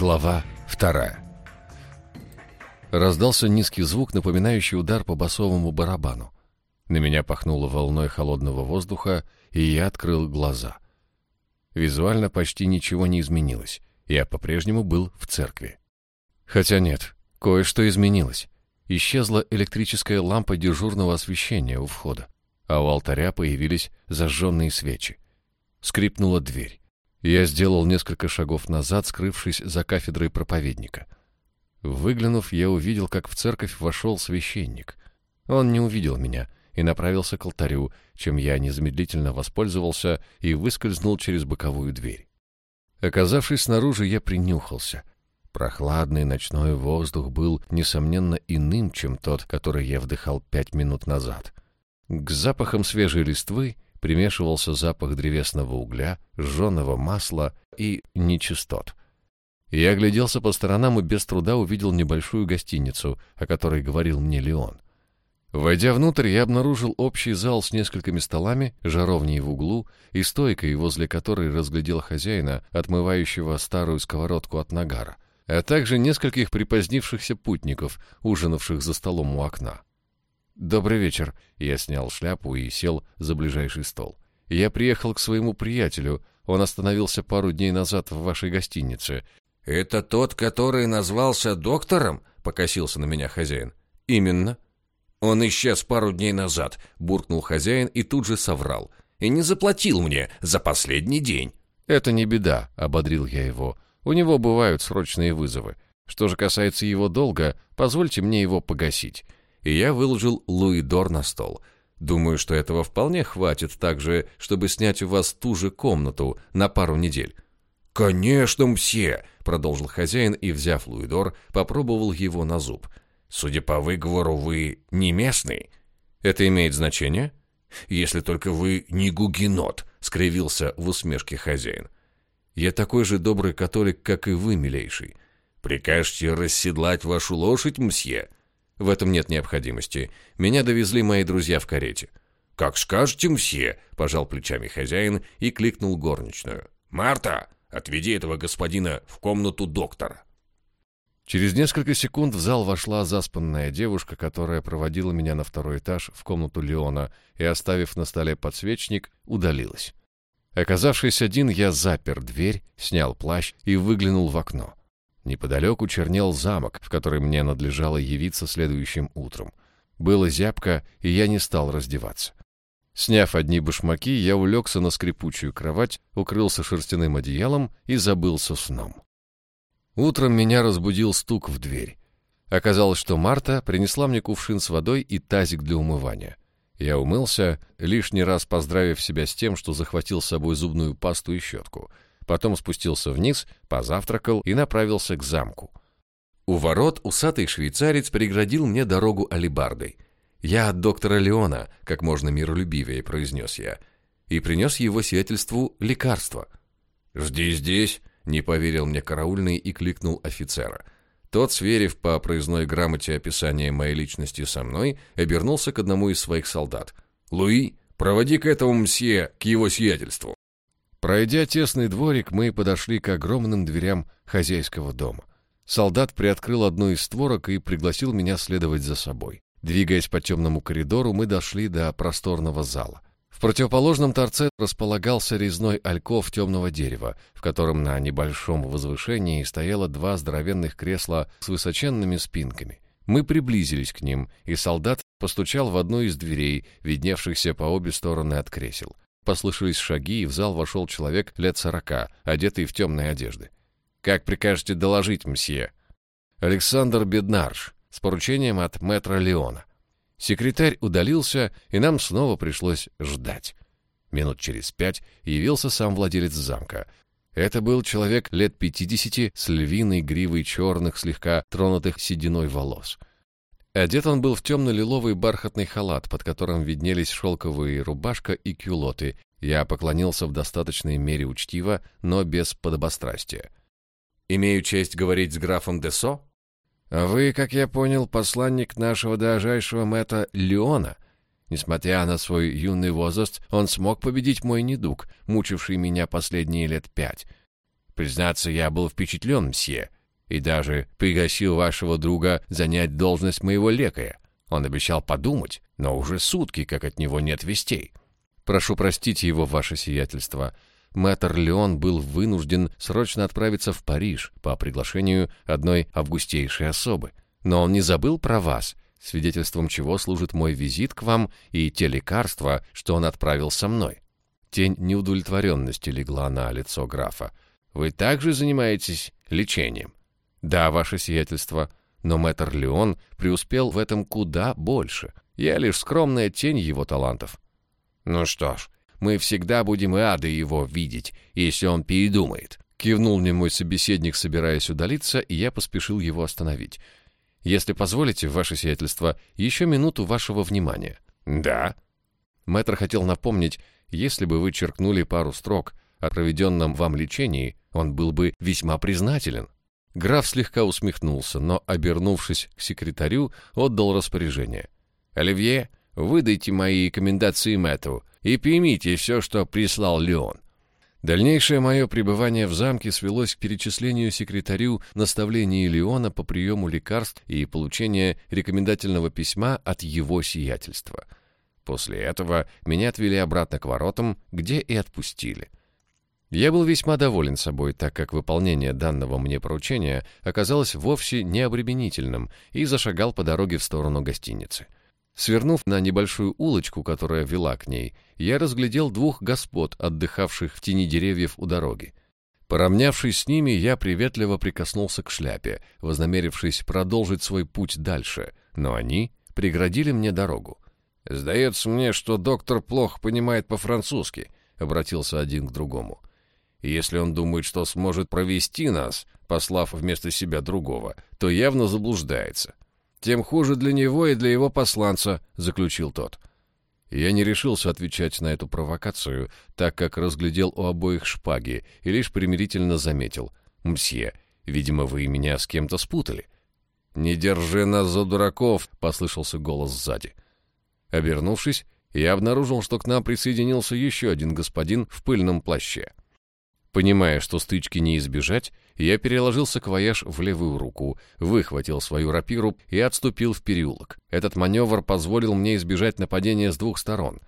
Глава вторая. Раздался низкий звук, напоминающий удар по басовому барабану. На меня пахнуло волной холодного воздуха, и я открыл глаза. Визуально почти ничего не изменилось. Я по-прежнему был в церкви. Хотя нет, кое-что изменилось. Исчезла электрическая лампа дежурного освещения у входа, а у алтаря появились зажженные свечи. Скрипнула дверь. Я сделал несколько шагов назад, скрывшись за кафедрой проповедника. Выглянув, я увидел, как в церковь вошел священник. Он не увидел меня и направился к алтарю, чем я незамедлительно воспользовался и выскользнул через боковую дверь. Оказавшись снаружи, я принюхался. Прохладный ночной воздух был, несомненно, иным, чем тот, который я вдыхал пять минут назад. К запахам свежей листвы примешивался запах древесного угля, жженого масла и нечистот. Я огляделся по сторонам и без труда увидел небольшую гостиницу, о которой говорил мне Леон. Войдя внутрь, я обнаружил общий зал с несколькими столами, жаровней в углу и стойкой, возле которой разглядел хозяина, отмывающего старую сковородку от нагара, а также нескольких припозднившихся путников, ужинавших за столом у окна. «Добрый вечер». Я снял шляпу и сел за ближайший стол. «Я приехал к своему приятелю. Он остановился пару дней назад в вашей гостинице». «Это тот, который назвался доктором?» — покосился на меня хозяин. «Именно». «Он исчез пару дней назад», — буркнул хозяин и тут же соврал. «И не заплатил мне за последний день». «Это не беда», — ободрил я его. «У него бывают срочные вызовы. Что же касается его долга, позвольте мне его погасить» и я выложил луидор на стол. Думаю, что этого вполне хватит также, чтобы снять у вас ту же комнату на пару недель. «Конечно, мсье!» — продолжил хозяин и, взяв луидор, попробовал его на зуб. «Судя по выговору, вы не местный?» «Это имеет значение?» «Если только вы не гугенот», — скривился в усмешке хозяин. «Я такой же добрый католик, как и вы, милейший». «Прикажете расседлать вашу лошадь, мсье?» В этом нет необходимости. Меня довезли мои друзья в карете. «Как скажете, мсье», — пожал плечами хозяин и кликнул горничную. «Марта, отведи этого господина в комнату доктора». Через несколько секунд в зал вошла заспанная девушка, которая проводила меня на второй этаж в комнату Леона и, оставив на столе подсвечник, удалилась. Оказавшись один, я запер дверь, снял плащ и выглянул в окно. Неподалеку чернел замок, в который мне надлежало явиться следующим утром. Было зябко, и я не стал раздеваться. Сняв одни башмаки, я улегся на скрипучую кровать, укрылся шерстяным одеялом и забылся сном. Утром меня разбудил стук в дверь. Оказалось, что Марта принесла мне кувшин с водой и тазик для умывания. Я умылся, лишний раз поздравив себя с тем, что захватил с собой зубную пасту и щетку — потом спустился вниз, позавтракал и направился к замку. У ворот усатый швейцарец преградил мне дорогу алибардой. «Я от доктора Леона», — как можно миролюбивее произнес я, и принес его сиятельству лекарство. «Жди здесь», — не поверил мне караульный и кликнул офицера. Тот, сверив по проездной грамоте описание моей личности со мной, обернулся к одному из своих солдат. «Луи, проводи к этому мсье, к его сиятельству». Пройдя тесный дворик, мы подошли к огромным дверям хозяйского дома. Солдат приоткрыл одну из створок и пригласил меня следовать за собой. Двигаясь по темному коридору, мы дошли до просторного зала. В противоположном торце располагался резной альков темного дерева, в котором на небольшом возвышении стояло два здоровенных кресла с высоченными спинками. Мы приблизились к ним, и солдат постучал в одну из дверей, видневшихся по обе стороны от кресел. Послышались шаги, и в зал вошел человек лет сорока, одетый в темные одежды. «Как прикажете доложить, мсье?» «Александр Беднарш, с поручением от мэтра Леона». Секретарь удалился, и нам снова пришлось ждать. Минут через пять явился сам владелец замка. Это был человек лет пятидесяти с львиной гривой черных, слегка тронутых сединой волос — Одет он был в темно-лиловый бархатный халат, под которым виднелись шелковые рубашка и кюлоты. Я поклонился в достаточной мере учтиво, но без подобострастия. «Имею честь говорить с графом Десо?» «Вы, как я понял, посланник нашего дорожайшего мэта Леона. Несмотря на свой юный возраст, он смог победить мой недуг, мучивший меня последние лет пять. Признаться, я был впечатлен, мсье, и даже пригласил вашего друга занять должность моего лекаря. Он обещал подумать, но уже сутки, как от него нет вестей. Прошу простить его, ваше сиятельство. Мэтр Леон был вынужден срочно отправиться в Париж по приглашению одной августейшей особы. Но он не забыл про вас, свидетельством чего служит мой визит к вам и те лекарства, что он отправил со мной. Тень неудовлетворенности легла на лицо графа. «Вы также занимаетесь лечением?» «Да, ваше сиятельство, но мэтр Леон преуспел в этом куда больше. Я лишь скромная тень его талантов». «Ну что ж, мы всегда будем рады его видеть, если он передумает», кивнул мне мой собеседник, собираясь удалиться, и я поспешил его остановить. «Если позволите, ваше сиятельство, еще минуту вашего внимания». «Да». Мэтр хотел напомнить, если бы вы черкнули пару строк о проведенном вам лечении, он был бы весьма признателен. Граф слегка усмехнулся, но, обернувшись к секретарю, отдал распоряжение. «Оливье, выдайте мои рекомендации Мэтту и примите все, что прислал Леон». Дальнейшее мое пребывание в замке свелось к перечислению секретарю наставлений Леона по приему лекарств и получению рекомендательного письма от его сиятельства — После этого меня отвели обратно к воротам, где и отпустили. Я был весьма доволен собой, так как выполнение данного мне поручения оказалось вовсе не обременительным, и зашагал по дороге в сторону гостиницы. Свернув на небольшую улочку, которая вела к ней, я разглядел двух господ, отдыхавших в тени деревьев у дороги. Поравнявшись с ними, я приветливо прикоснулся к шляпе, вознамерившись продолжить свой путь дальше, но они преградили мне дорогу. «Сдается мне, что доктор плохо понимает по-французски», — обратился один к другому. «Если он думает, что сможет провести нас, послав вместо себя другого, то явно заблуждается. Тем хуже для него и для его посланца», — заключил тот. Я не решился отвечать на эту провокацию, так как разглядел у обоих шпаги и лишь примирительно заметил. «Мсье, видимо, вы меня с кем-то спутали». «Не держи нас за дураков», — послышался голос сзади. Обернувшись, я обнаружил, что к нам присоединился еще один господин в пыльном плаще. Понимая, что стычки не избежать, я переложил саквояж в левую руку, выхватил свою рапиру и отступил в переулок. Этот маневр позволил мне избежать нападения с двух сторон.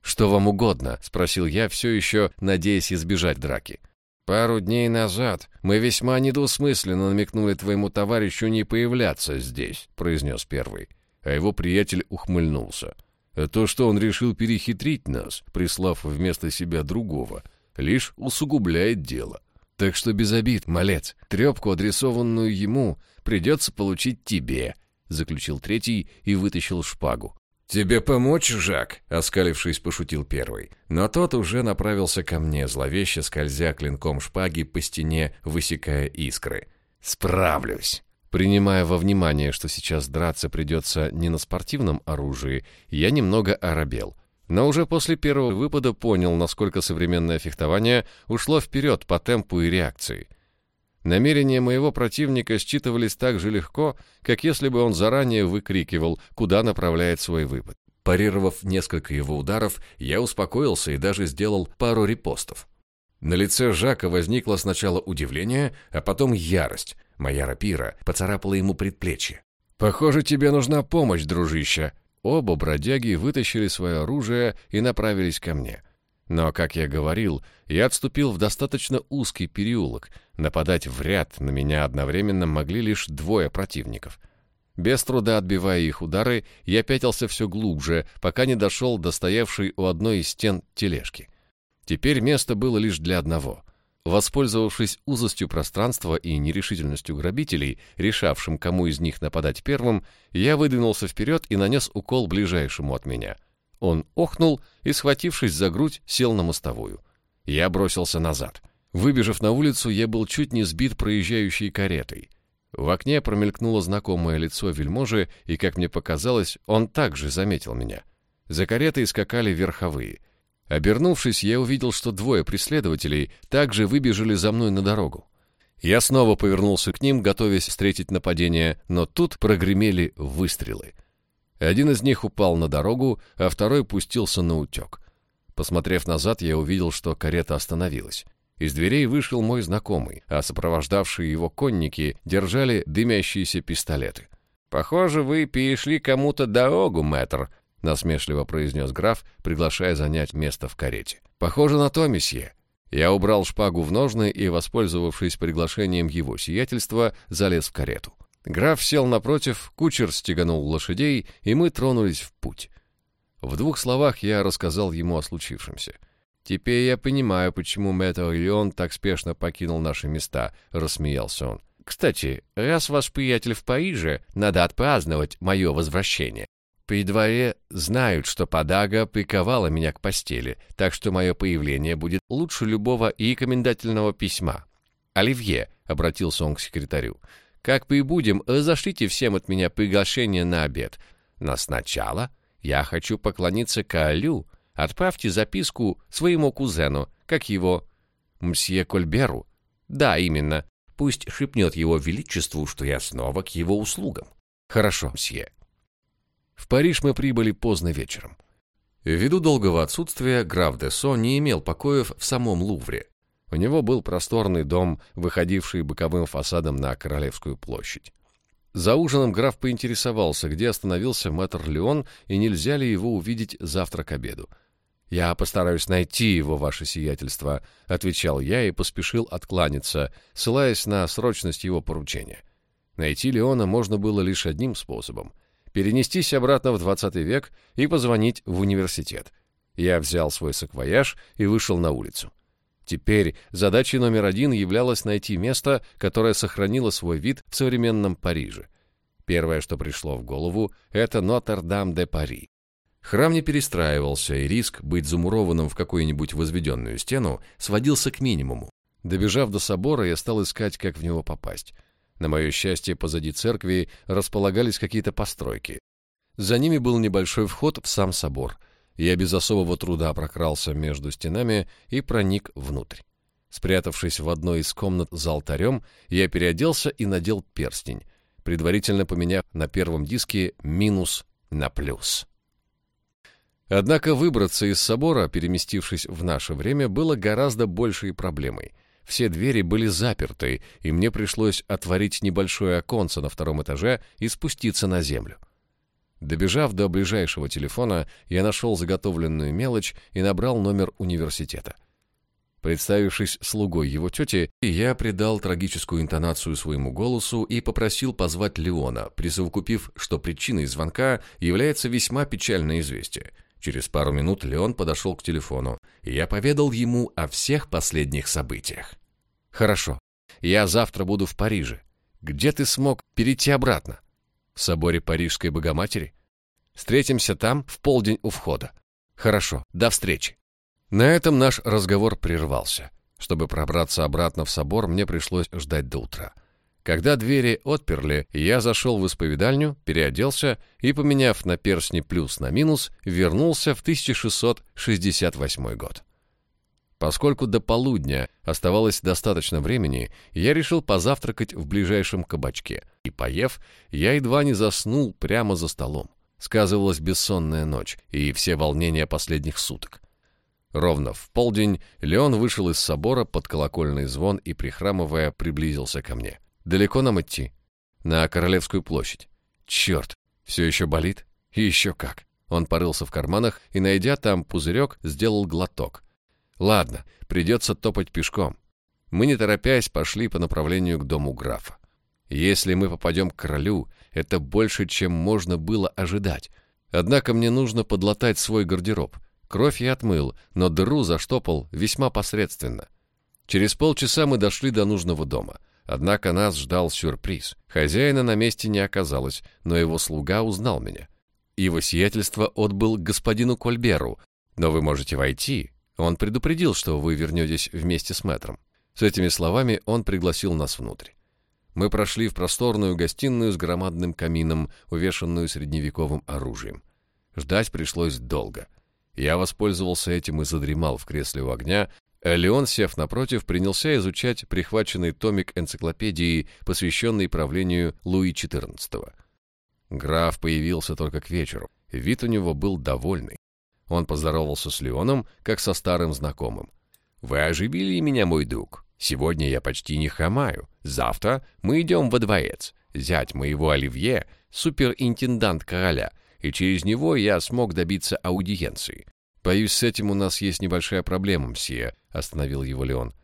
«Что вам угодно?» — спросил я, все еще надеясь избежать драки. «Пару дней назад мы весьма недвусмысленно намекнули твоему товарищу не появляться здесь», — произнес первый. А его приятель ухмыльнулся. А то, что он решил перехитрить нас, прислав вместо себя другого, лишь усугубляет дело. Так что без обид, малец, трепку, адресованную ему, придется получить тебе, заключил третий и вытащил шпагу. «Тебе помочь, Жак?» — оскалившись, пошутил первый. Но тот уже направился ко мне, зловеще скользя клинком шпаги по стене, высекая искры. «Справлюсь!» Принимая во внимание, что сейчас драться придется не на спортивном оружии, я немного оробел. Но уже после первого выпада понял, насколько современное фехтование ушло вперед по темпу и реакции. Намерения моего противника считывались так же легко, как если бы он заранее выкрикивал, куда направляет свой выпад. Парировав несколько его ударов, я успокоился и даже сделал пару репостов. На лице Жака возникло сначала удивление, а потом ярость. Моя рапира поцарапала ему предплечье. «Похоже, тебе нужна помощь, дружище». Оба бродяги вытащили свое оружие и направились ко мне. Но, как я говорил, я отступил в достаточно узкий переулок. Нападать в ряд на меня одновременно могли лишь двое противников. Без труда отбивая их удары, я пятился все глубже, пока не дошел до стоявшей у одной из стен тележки. Теперь место было лишь для одного. Воспользовавшись узостью пространства и нерешительностью грабителей, решавшим, кому из них нападать первым, я выдвинулся вперед и нанес укол ближайшему от меня. Он охнул и, схватившись за грудь, сел на мостовую. Я бросился назад. Выбежав на улицу, я был чуть не сбит проезжающей каретой. В окне промелькнуло знакомое лицо вельможи, и, как мне показалось, он также заметил меня. За каретой скакали верховые — Обернувшись, я увидел, что двое преследователей также выбежали за мной на дорогу. Я снова повернулся к ним, готовясь встретить нападение, но тут прогремели выстрелы. Один из них упал на дорогу, а второй пустился на утек. Посмотрев назад, я увидел, что карета остановилась. Из дверей вышел мой знакомый, а сопровождавшие его конники держали дымящиеся пистолеты. «Похоже, вы перешли кому-то дорогу, мэтр», — насмешливо произнес граф, приглашая занять место в карете. «Похоже на то, месье». Я убрал шпагу в ножны и, воспользовавшись приглашением его сиятельства, залез в карету. Граф сел напротив, кучер стеганул лошадей, и мы тронулись в путь. В двух словах я рассказал ему о случившемся. «Теперь я понимаю, почему мэтр Леон так спешно покинул наши места», — рассмеялся он. «Кстати, раз ваш приятель в Париже, надо отпраздновать мое возвращение. При дворе знают, что подага приковала меня к постели, так что мое появление будет лучше любого и рекомендательного письма. «Оливье», — обратился он к секретарю, — «как прибудем, разошлите всем от меня приглашение на обед. Но сначала я хочу поклониться королю. Отправьте записку своему кузену, как его, мсье Кольберу. Да, именно. Пусть шепнет его величеству, что я снова к его услугам. Хорошо, мсье». В Париж мы прибыли поздно вечером. Ввиду долгого отсутствия граф де Со не имел покоев в самом Лувре. У него был просторный дом, выходивший боковым фасадом на Королевскую площадь. За ужином граф поинтересовался, где остановился мэтр Леон и нельзя ли его увидеть завтра к обеду. «Я постараюсь найти его, ваше сиятельство», — отвечал я и поспешил откланяться, ссылаясь на срочность его поручения. Найти Леона можно было лишь одним способом — перенестись обратно в 20 век и позвонить в университет. Я взял свой саквояж и вышел на улицу. Теперь задачей номер один являлось найти место, которое сохранило свой вид в современном Париже. Первое, что пришло в голову, это Нотр-Дам-де-Пари. Храм не перестраивался, и риск быть замурованным в какую-нибудь возведенную стену сводился к минимуму. Добежав до собора, я стал искать, как в него попасть. На мое счастье, позади церкви располагались какие-то постройки. За ними был небольшой вход в сам собор. Я без особого труда прокрался между стенами и проник внутрь. Спрятавшись в одной из комнат за алтарем, я переоделся и надел перстень, предварительно поменяв на первом диске минус на плюс. Однако выбраться из собора, переместившись в наше время, было гораздо большей проблемой — все двери были заперты, и мне пришлось отворить небольшое оконце на втором этаже и спуститься на землю. Добежав до ближайшего телефона, я нашел заготовленную мелочь и набрал номер университета. Представившись слугой его тети, я придал трагическую интонацию своему голосу и попросил позвать Леона, присовокупив, что причиной звонка является весьма печальное известие. Через пару минут Леон подошел к телефону, и я поведал ему о всех последних событиях. «Хорошо. Я завтра буду в Париже. Где ты смог перейти обратно?» «В соборе Парижской Богоматери. Встретимся там в полдень у входа. Хорошо. До встречи». На этом наш разговор прервался. Чтобы пробраться обратно в собор, мне пришлось ждать до утра. Когда двери отперли, я зашел в исповедальню, переоделся и, поменяв на перстни плюс на минус, вернулся в 1668 год. Поскольку до полудня оставалось достаточно времени, я решил позавтракать в ближайшем кабачке. И, поев, я едва не заснул прямо за столом. Сказывалась бессонная ночь и все волнения последних суток. Ровно в полдень Леон вышел из собора под колокольный звон и, прихрамывая, приблизился ко мне. «Далеко нам идти?» «На Королевскую площадь». «Черт, все еще болит?» «И еще как». Он порылся в карманах и, найдя там пузырек, сделал глоток. Ладно, придется топать пешком. Мы, не торопясь, пошли по направлению к дому графа. Если мы попадем к королю, это больше, чем можно было ожидать. Однако мне нужно подлатать свой гардероб. Кровь я отмыл, но дыру заштопал весьма посредственно. Через полчаса мы дошли до нужного дома. Однако нас ждал сюрприз. Хозяина на месте не оказалось, но его слуга узнал меня. Его сиятельство отбыл господину Кольберу, но вы можете войти, он предупредил, что вы вернетесь вместе с мэтром. С этими словами он пригласил нас внутрь. Мы прошли в просторную гостиную с громадным камином, увешанную средневековым оружием. Ждать пришлось долго. Я воспользовался этим и задремал в кресле у огня, Леон, сев напротив, принялся изучать прихваченный томик энциклопедии, посвященный правлению Луи XIV. Граф появился только к вечеру. Вид у него был довольный. Он поздоровался с Леоном, как со старым знакомым. Вы оживили меня, мой друг. Сегодня я почти не хромаю. Завтра мы идем во дворец. Зять моего Оливье — суперинтендант короля, и через него я смог добиться аудиенции. «Боюсь, с этим у нас есть небольшая проблема, мсье», — остановил его Леон.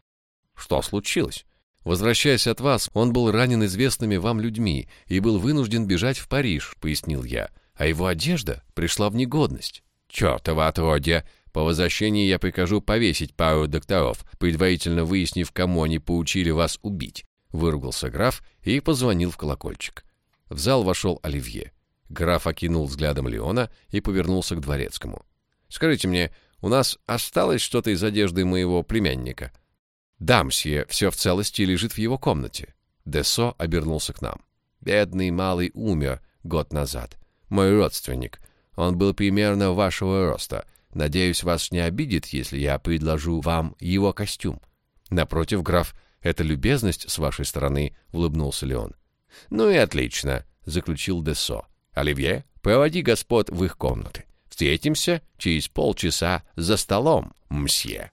«Что случилось?» «Возвращаясь от вас, он был ранен известными вам людьми и был вынужден бежать в Париж», — пояснил я. «А его одежда пришла в негодность». «Чертова отродья! По возвращении я прикажу повесить пару докторов, предварительно выяснив, кому они поучили вас убить», — выругался граф и позвонил в колокольчик. В зал вошел Оливье. Граф окинул взглядом Леона и повернулся к дворецкому. Скажите мне, у нас осталось что-то из одежды моего племянника?» «Да, мсье, все в целости лежит в его комнате». Десо обернулся к нам. «Бедный малый умер год назад. Мой родственник. Он был примерно вашего роста. Надеюсь, вас не обидит, если я предложу вам его костюм». «Напротив, граф, это любезность с вашей стороны», — улыбнулся Леон. «Ну и отлично», — заключил Десо. «Оливье, проводи господ в их комнаты. Встретимся через полчаса за столом, мсье».